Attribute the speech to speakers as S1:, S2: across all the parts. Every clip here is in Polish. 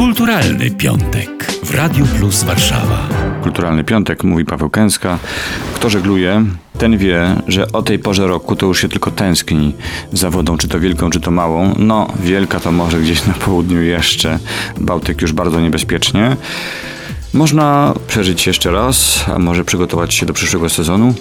S1: Kulturalny piątek w Radiu Plus Warszawa.
S2: Kulturalny Piątek, mówi Paweł Kęska. Kto żegluje, ten wie, że o tej porze roku to już się tylko tęskni za wodą, czy to wielką, czy to małą. No, wielka to może gdzieś na południu jeszcze. Bałtyk już bardzo niebezpiecznie. Można przeżyć jeszcze raz, a może przygotować się do przyszłego sezonu.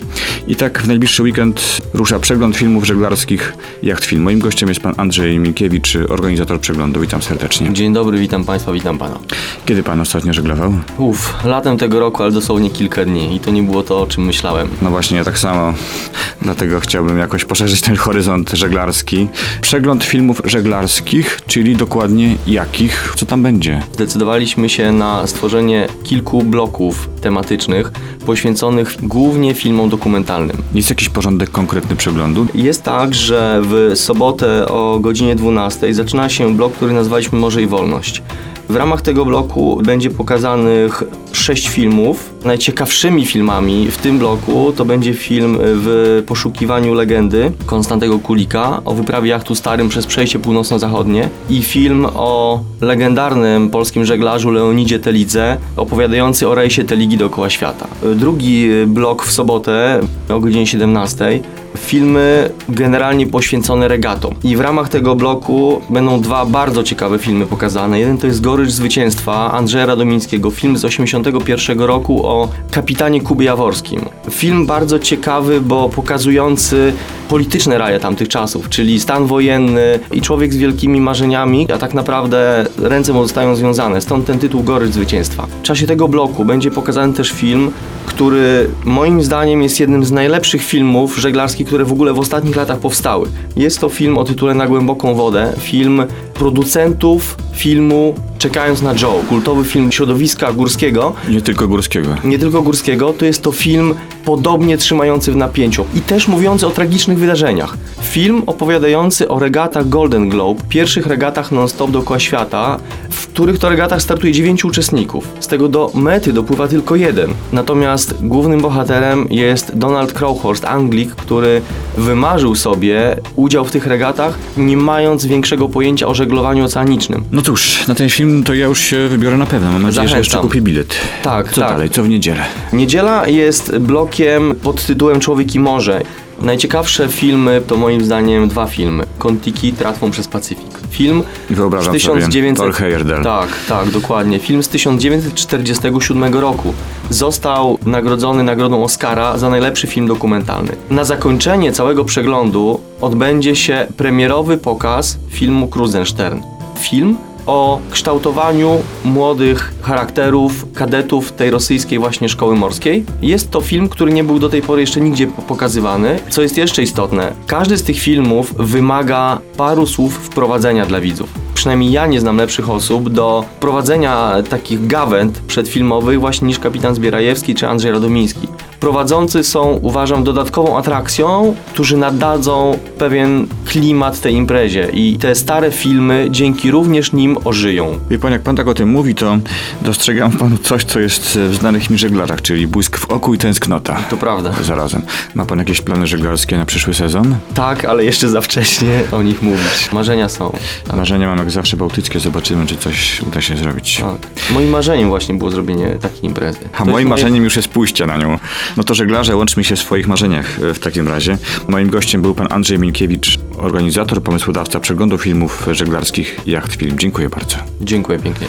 S2: I tak w najbliższy weekend rusza przegląd filmów żeglarskich Jacht Film. Moim gościem jest pan Andrzej Minkiewicz, organizator przeglądu. Witam serdecznie.
S3: Dzień dobry, witam Państwa, witam Pana.
S2: Kiedy pan ostatnio żeglował?
S3: Uff, latem tego roku, ale dosłownie kilka dni i to nie było to, o czym myślałem.
S2: No właśnie, ja tak samo. Dlatego chciałbym jakoś poszerzyć ten horyzont żeglarski. Przegląd filmów żeglarskich, czyli dokładnie jakich? Co tam będzie?
S3: Zdecydowaliśmy się na stworzenie kilku bloków tematycznych poświęconych głównie filmom dokumentalnym.
S2: Jest jakiś porządek konkretny przeglądu?
S3: Jest tak, że w sobotę o godzinie 12 zaczyna się blok, który nazwaliśmy Morze i Wolność. W ramach tego bloku będzie pokazanych sześć filmów. Najciekawszymi filmami w tym bloku to będzie film w poszukiwaniu legendy Konstantego Kulika o wyprawie jachtu starym przez przejście północno-zachodnie i film o legendarnym polskim żeglarzu Leonidzie Telidze opowiadający o rejsie Teligi dookoła świata. Drugi blok w sobotę o godzinie 17 filmy generalnie poświęcone regatom. I w ramach tego bloku będą dwa bardzo ciekawe filmy pokazane. Jeden to jest Gorycz Zwycięstwa Andrzeja Radomińskiego, film z 81 roku o kapitanie Kubie Jaworskim. Film bardzo ciekawy, bo pokazujący polityczne raje tamtych czasów, czyli stan wojenny i człowiek z wielkimi marzeniami, a tak naprawdę ręce mu zostają związane. Stąd ten tytuł Gorycz Zwycięstwa. W czasie tego bloku będzie pokazany też film, który moim zdaniem jest jednym z najlepszych filmów żeglarskich, które w ogóle w ostatnich latach powstały. Jest to film o tytule Na głęboką wodę, film producentów filmu Czekając na Joe, kultowy film środowiska górskiego.
S2: Nie tylko górskiego.
S3: Nie tylko górskiego, to jest to film podobnie trzymający w napięciu i też mówiący o tragicznych wydarzeniach. Film opowiadający o regatach Golden Globe, pierwszych regatach non-stop dookoła świata, w których to regatach startuje dziewięciu uczestników. Z tego do mety dopływa tylko jeden. Natomiast głównym bohaterem jest Donald Crowhurst, Anglik, który wymarzył sobie udział w tych regatach, nie mając większego pojęcia o żeglowaniu oceanicznym.
S2: No cóż, na ten film to ja już się wybiorę na pewno. Mam nadzieję, że jeszcze kupię bilet.
S3: Tak,
S2: Co
S3: tak.
S2: dalej? Co w niedzielę?
S3: Niedziela jest blokiem pod tytułem Człowiek i Morze. Najciekawsze filmy to moim zdaniem dwa filmy. Kontiki tratwą przez Pacyfik. Film
S2: Wyobrażam
S3: z
S2: sobie.
S3: 1900...
S2: Thor Heyerdahl.
S3: Tak, tak, dokładnie. Film z 1947 roku. Został nagrodzony nagrodą Oscara za najlepszy film dokumentalny. Na zakończenie całego przeglądu odbędzie się premierowy pokaz filmu Krusenstern. Film o kształtowaniu młodych charakterów, kadetów tej rosyjskiej właśnie szkoły morskiej. Jest to film, który nie był do tej pory jeszcze nigdzie pokazywany. Co jest jeszcze istotne, każdy z tych filmów wymaga paru słów wprowadzenia dla widzów. Przynajmniej ja nie znam lepszych osób do prowadzenia takich gawęd przedfilmowych właśnie niż kapitan Zbierajewski czy Andrzej Radomiński. Prowadzący są, uważam, dodatkową atrakcją, którzy nadadzą pewien klimat tej imprezie i te stare filmy dzięki również nim ożyją.
S2: Wie pan, jak pan tak o tym mówi, to dostrzegam w panu coś, co jest w znanych mi żeglarach, czyli błysk w oku i tęsknota.
S3: To prawda.
S2: Zarazem. Ma pan jakieś plany żeglarskie na przyszły sezon?
S3: Tak, ale jeszcze za wcześnie o nich mówić. Marzenia są.
S2: Marzenia mam jak zawsze bałtyckie, zobaczymy, czy coś uda się zrobić.
S3: Tak. Moim marzeniem właśnie było zrobienie takiej imprezy.
S2: A moim
S3: jest moje-
S2: marzeniem już jest pójście na nią. No to żeglarze, łączmy się w swoich marzeniach e, w takim razie. Moim gościem był pan Andrzej Minkiewicz, organizator, pomysłodawca przeglądu filmów żeglarskich Jacht Film. Dziękuję bardzo.
S3: Dziękuję pięknie.